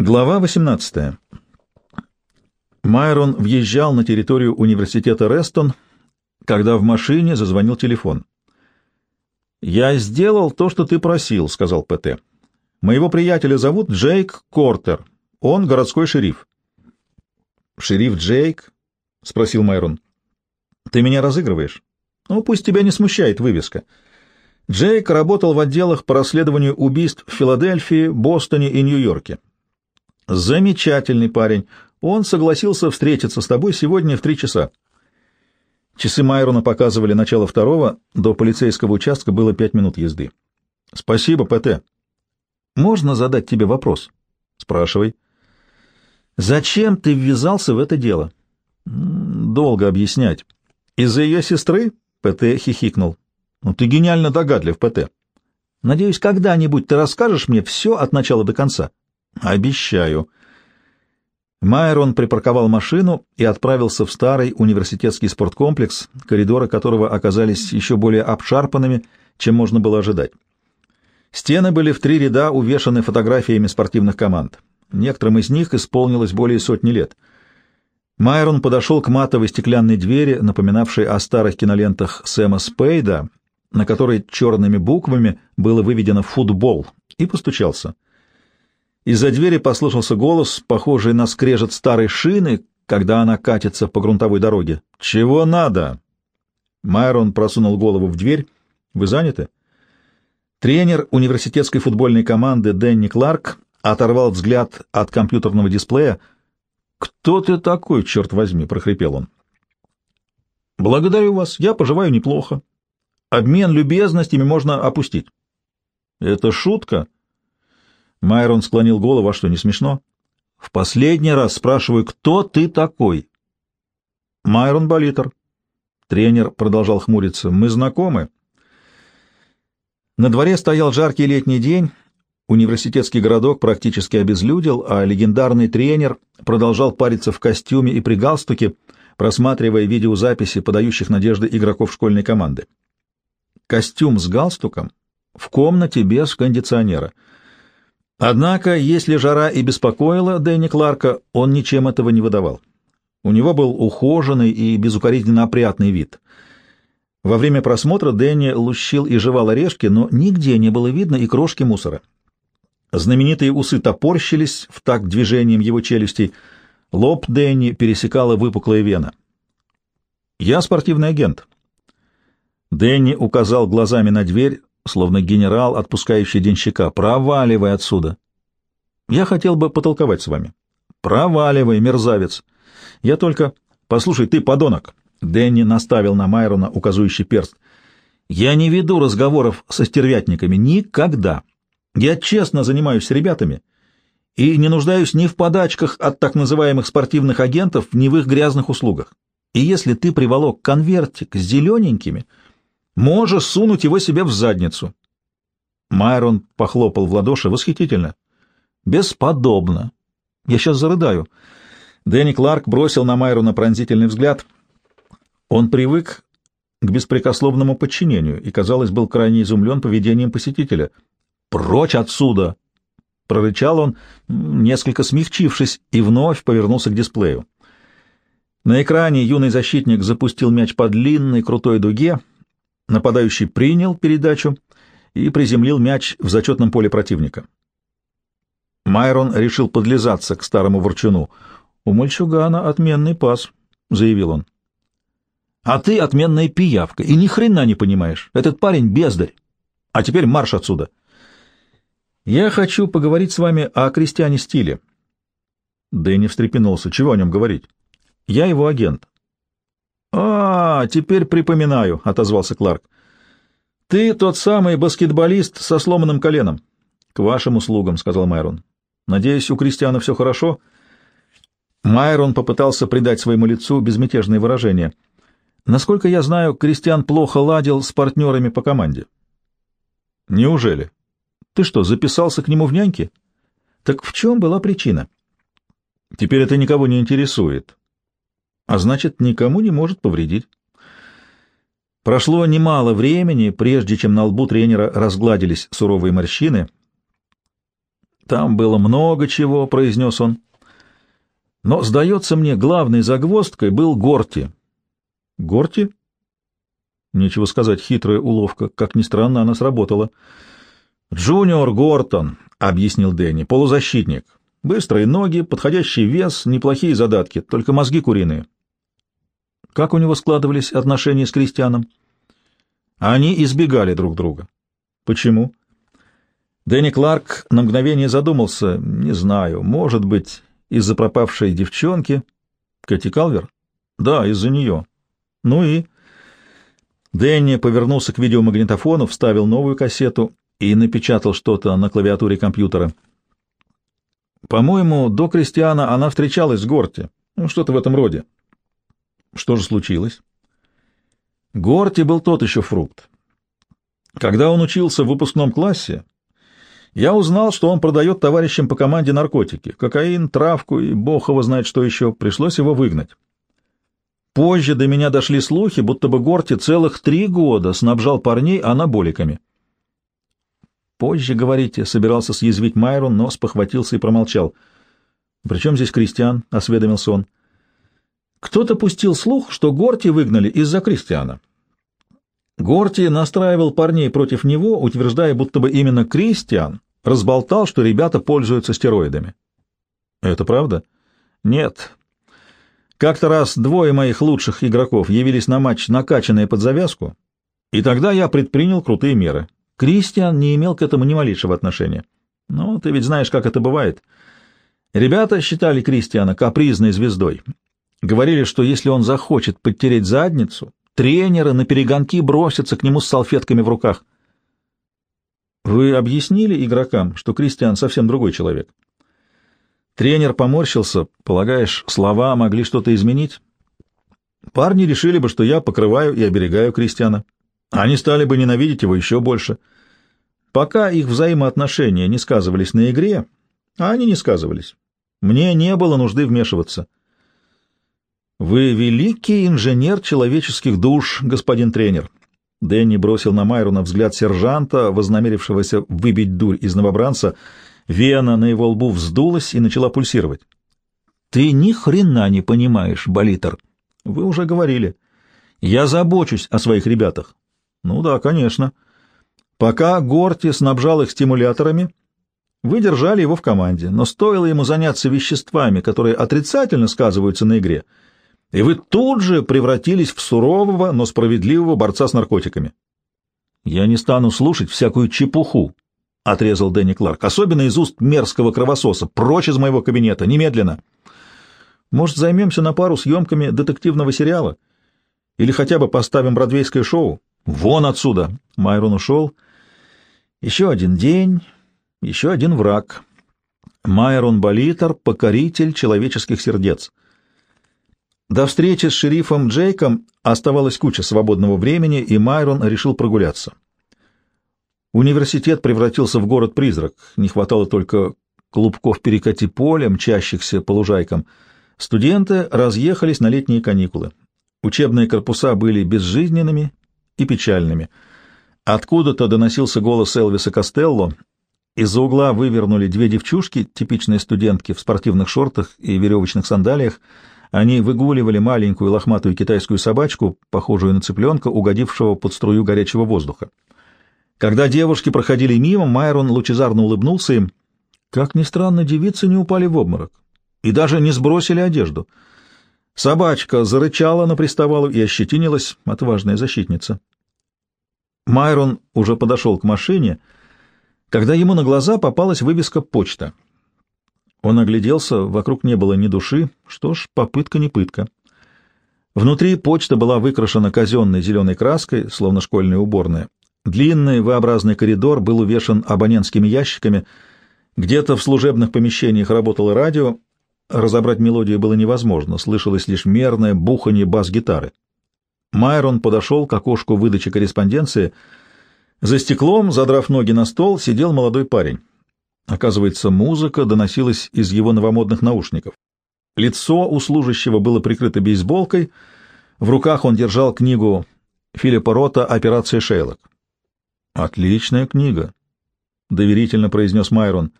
Глава 18. Майрон въезжал на территорию университета Рестон, когда в машине зазвонил телефон. «Я сделал то, что ты просил», — сказал ПТ. «Моего приятеля зовут Джейк Кортер. Он городской шериф». «Шериф Джейк?» — спросил Майрон. «Ты меня разыгрываешь?» «Ну, пусть тебя не смущает вывеска». Джейк работал в отделах по расследованию убийств в Филадельфии, Бостоне и Нью-Йорке. Замечательный парень. Он согласился встретиться с тобой сегодня в три часа. Часы Майрона показывали начало второго, до полицейского участка было пять минут езды. Спасибо, ПТ. Можно задать тебе вопрос? Спрашивай. Зачем ты ввязался в это дело? Долго объяснять. Из-за ее сестры? ПТ хихикнул. Ну, ты гениально догадлив, ПТ. Надеюсь, когда-нибудь ты расскажешь мне все от начала до конца. Обещаю. Майрон припарковал машину и отправился в старый университетский спорткомплекс, коридоры которого оказались еще более обшарпанными, чем можно было ожидать. Стены были в три ряда увешаны фотографиями спортивных команд. Некоторым из них исполнилось более сотни лет. Майрон подошел к матовой стеклянной двери, напоминавшей о старых кинолентах Сэма Спейда, на которой черными буквами было выведено «футбол», и постучался — из-за двери послышался голос, похожий на скрежет старой шины, когда она катится по грунтовой дороге. «Чего надо?» Майрон просунул голову в дверь. «Вы заняты?» Тренер университетской футбольной команды Дэнни Кларк оторвал взгляд от компьютерного дисплея. «Кто ты такой, черт возьми?» — прохрипел он. «Благодарю вас. Я поживаю неплохо. Обмен любезностями можно опустить». «Это шутка?» Майрон склонил голову, а что, не смешно? В последний раз спрашиваю, кто ты такой? Майрон Болитер. Тренер продолжал хмуриться. Мы знакомы. На дворе стоял жаркий летний день. Университетский городок практически обезлюдил, а легендарный тренер продолжал париться в костюме и при галстуке, просматривая видеозаписи подающих надежды игроков школьной команды. Костюм с галстуком в комнате без кондиционера — Однако, если жара и беспокоила Дэнни Кларка, он ничем этого не выдавал. У него был ухоженный и безукоризненно опрятный вид. Во время просмотра Дэнни лущил и жевал орешки, но нигде не было видно и крошки мусора. Знаменитые усы топорщились в такт движением его челюстей. Лоб Дэнни пересекала выпуклая вена. «Я спортивный агент». Дэнни указал глазами на дверь, словно генерал, отпускающий денщика. «Проваливай отсюда!» «Я хотел бы потолковать с вами». «Проваливай, мерзавец!» «Я только...» «Послушай, ты подонок!» Дэнни наставил на Майрона указующий перст. «Я не веду разговоров со стервятниками. Никогда. Я честно занимаюсь ребятами и не нуждаюсь ни в подачках от так называемых спортивных агентов, ни в их грязных услугах. И если ты приволок конвертик с зелененькими, Можешь сунуть его себе в задницу. Майрон похлопал в ладоши. Восхитительно. Бесподобно. Я сейчас зарыдаю. Дэнни Кларк бросил на Майрона пронзительный взгляд. Он привык к беспрекословному подчинению и, казалось, был крайне изумлен поведением посетителя. «Прочь отсюда!» — прорычал он, несколько смягчившись, и вновь повернулся к дисплею. На экране юный защитник запустил мяч по длинной крутой дуге, Нападающий принял передачу и приземлил мяч в зачетном поле противника. Майрон решил подлизаться к старому ворчуну. «У мальчугана отменный пас», — заявил он. «А ты отменная пиявка, и ни хрена не понимаешь. Этот парень бездарь. А теперь марш отсюда». «Я хочу поговорить с вами о крестьяне стиле». Дэнни встрепенулся. «Чего о нем говорить?» «Я его агент. «А, теперь припоминаю», — отозвался Кларк. «Ты тот самый баскетболист со сломанным коленом». «К вашим услугам», — сказал Майрон. «Надеюсь, у Кристиана все хорошо?» Майрон попытался придать своему лицу безмятежное выражение. «Насколько я знаю, Кристиан плохо ладил с партнерами по команде». «Неужели? Ты что, записался к нему в няньки?» «Так в чем была причина?» «Теперь это никого не интересует», а значит, никому не может повредить. Прошло немало времени, прежде чем на лбу тренера разгладились суровые морщины. Там было много чего, — произнес он. Но, сдается мне, главной загвоздкой был Горти. Горти? Нечего сказать, хитрая уловка. Как ни странно, она сработала. «Джуниор Гортон», — объяснил Дэнни, — «полузащитник. Быстрые ноги, подходящий вес, неплохие задатки, только мозги куриные». Как у него складывались отношения с крестьяном? Они избегали друг друга. Почему? Дэнни Кларк на мгновение задумался. Не знаю, может быть, из-за пропавшей девчонки. Кэти Калвер? Да, из-за нее. Ну и... Дэнни повернулся к видеомагнитофону, вставил новую кассету и напечатал что-то на клавиатуре компьютера. По-моему, до Кристиана она встречалась с Горти. Ну, что-то в этом роде. Что же случилось? Горти был тот еще фрукт. Когда он учился в выпускном классе, я узнал, что он продает товарищам по команде наркотики, кокаин, травку и бог его знает что еще, пришлось его выгнать. Позже до меня дошли слухи, будто бы Горти целых три года снабжал парней анаболиками. Позже, говорите, собирался съязвить Майрон, но спохватился и промолчал. «При чем здесь Кристиан?» — осведомился он. Кто-то пустил слух, что Горти выгнали из-за Кристиана. Горти настраивал парней против него, утверждая, будто бы именно Кристиан разболтал, что ребята пользуются стероидами. Это правда? Нет. Как-то раз двое моих лучших игроков явились на матч, накачанные под завязку, и тогда я предпринял крутые меры. Кристиан не имел к этому ни малейшего отношения. Ну, ты ведь знаешь, как это бывает. Ребята считали Кристиана капризной звездой. Говорили, что если он захочет подтереть задницу, тренеры на перегонки бросятся к нему с салфетками в руках. Вы объяснили игрокам, что Кристиан совсем другой человек? Тренер поморщился, полагаешь, слова могли что-то изменить? Парни решили бы, что я покрываю и оберегаю Кристиана. Они стали бы ненавидеть его еще больше. Пока их взаимоотношения не сказывались на игре, а они не сказывались, мне не было нужды вмешиваться. «Вы великий инженер человеческих душ, господин тренер». Дэнни бросил на Майрона взгляд сержанта, вознамерившегося выбить дурь из новобранца. Вена на его лбу вздулась и начала пульсировать. «Ты ни хрена не понимаешь, Болитер. Вы уже говорили. Я забочусь о своих ребятах». «Ну да, конечно. Пока Горти снабжал их стимуляторами, вы держали его в команде, но стоило ему заняться веществами, которые отрицательно сказываются на игре — и вы тут же превратились в сурового, но справедливого борца с наркотиками. Я не стану слушать всякую чепуху, — отрезал Дэнни Кларк, — особенно из уст мерзкого кровососа. Прочь из моего кабинета, немедленно. Может, займемся на пару съемками детективного сериала? Или хотя бы поставим бродвейское шоу? Вон отсюда! Майрон ушел. Еще один день, еще один враг. Майрон Болитер — покоритель человеческих сердец. До встречи с шерифом Джейком оставалась куча свободного времени, и Майрон решил прогуляться. Университет превратился в город-призрак, не хватало только клубков перекати поля, мчащихся по лужайкам. Студенты разъехались на летние каникулы. Учебные корпуса были безжизненными и печальными. Откуда-то доносился голос Элвиса Костелло. Из-за угла вывернули две девчушки, типичные студентки в спортивных шортах и веревочных сандалиях, они выгуливали маленькую лохматую китайскую собачку, похожую на цыпленка, угодившего под струю горячего воздуха. Когда девушки проходили мимо, Майрон лучезарно улыбнулся им. Как ни странно, девицы не упали в обморок и даже не сбросили одежду. Собачка зарычала на приставалу и ощетинилась, отважная защитница. Майрон уже подошел к машине, когда ему на глаза попалась вывеска «Почта». Он огляделся, вокруг не было ни души. Что ж, попытка не пытка. Внутри почта была выкрашена казенной зеленой краской, словно школьная уборная. Длинный V-образный коридор был увешан абонентскими ящиками. Где-то в служебных помещениях работало радио. Разобрать мелодию было невозможно, слышалось лишь мерное бухание бас-гитары. Майрон подошел к окошку выдачи корреспонденции. За стеклом, задрав ноги на стол, сидел молодой парень. Оказывается, музыка доносилась из его новомодных наушников. Лицо у служащего было прикрыто бейсболкой, в руках он держал книгу Филиппа Рота «Операция Шейлок». «Отличная книга», — доверительно произнес Майрон.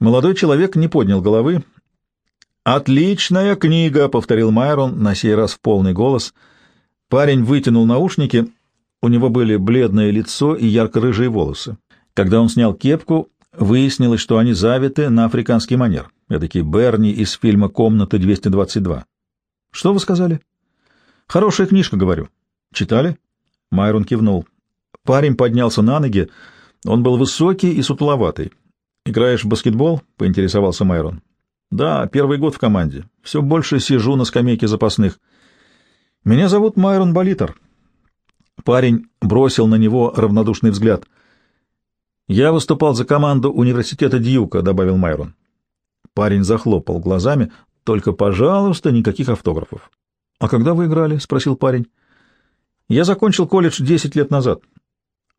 Молодой человек не поднял головы. «Отличная книга!» — повторил Майрон, на сей раз в полный голос. Парень вытянул наушники. У него были бледное лицо и ярко-рыжие волосы. Когда он снял кепку, выяснилось, что они завиты на африканский манер. Эдакий Берни из фильма «Комната 222». «Что вы сказали?» «Хорошая книжка, говорю». «Читали?» Майрон кивнул. Парень поднялся на ноги. Он был высокий и сутуловатый. «Играешь в баскетбол?» — поинтересовался Майрон. «Да, первый год в команде. Все больше сижу на скамейке запасных. Меня зовут Майрон Болитер». Парень бросил на него равнодушный взгляд. «Я выступал за команду университета Дьюка», — добавил Майрон. Парень захлопал глазами. «Только, пожалуйста, никаких автографов». «А когда вы играли?» — спросил парень. «Я закончил колледж десять лет назад».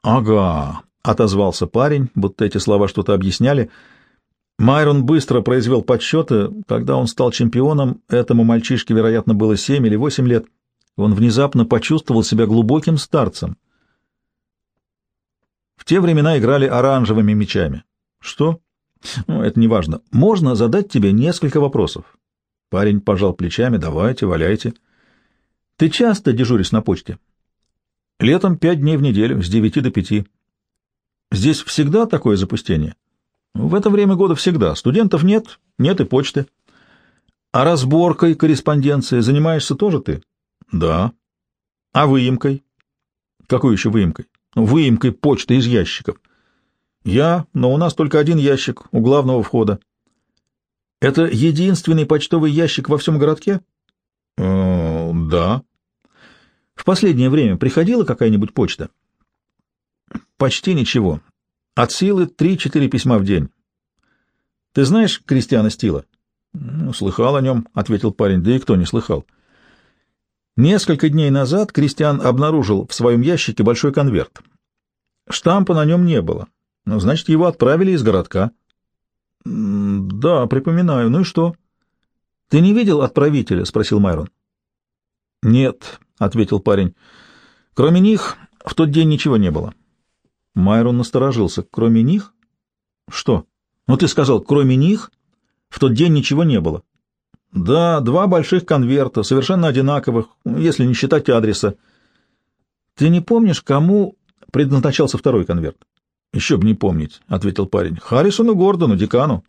«Ага», — отозвался парень, будто эти слова что-то объясняли. Майрон быстро произвел подсчеты. Когда он стал чемпионом, этому мальчишке, вероятно, было семь или восемь лет. Он внезапно почувствовал себя глубоким старцем. Те времена играли оранжевыми мечами. Что? Ну, это не важно. Можно задать тебе несколько вопросов. Парень пожал плечами. Давайте, валяйте. Ты часто дежуришь на почте? Летом пять дней в неделю, с девяти до пяти. Здесь всегда такое запустение? В это время года всегда. Студентов нет, нет и почты. А разборкой корреспонденции занимаешься тоже ты? Да. А выемкой? Какой еще выемкой? Выемкой почты из ящиков. Я, но у нас только один ящик у главного входа. Это единственный почтовый ящик во всем городке? Э, да. В последнее время приходила какая-нибудь почта? Почти ничего. От силы три-четыре письма в день. Ты знаешь Кристиана Стила? Ну, слыхал о нем, ответил парень. Да и кто не слыхал? Несколько дней назад Кристиан обнаружил в своем ящике большой конверт. Штампа на нем не было. Ну, значит, его отправили из городка. Да, припоминаю. Ну и что? Ты не видел отправителя? спросил Майрон. Нет, ответил парень. Кроме них в тот день ничего не было. Майрон насторожился. Кроме них? Что? Ну ты сказал, кроме них в тот день ничего не было. Да, два больших конверта, совершенно одинаковых, если не считать адреса. Ты не помнишь, кому предназначался второй конверт? Еще бы не помнить, ответил парень. Харрисону Гордону, декану.